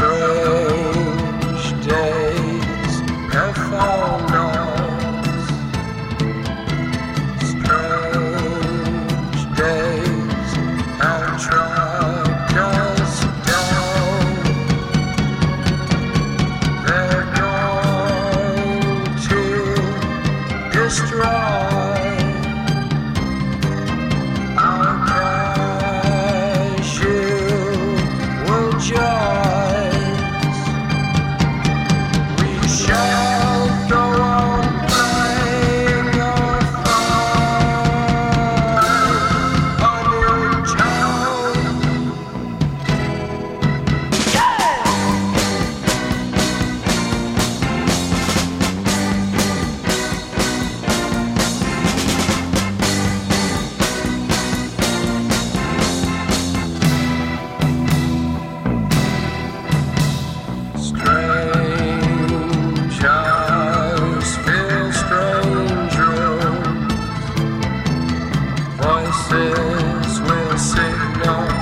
strange days have fallen us. Strange days have dragged. They're going to destroy. We'll sing signal.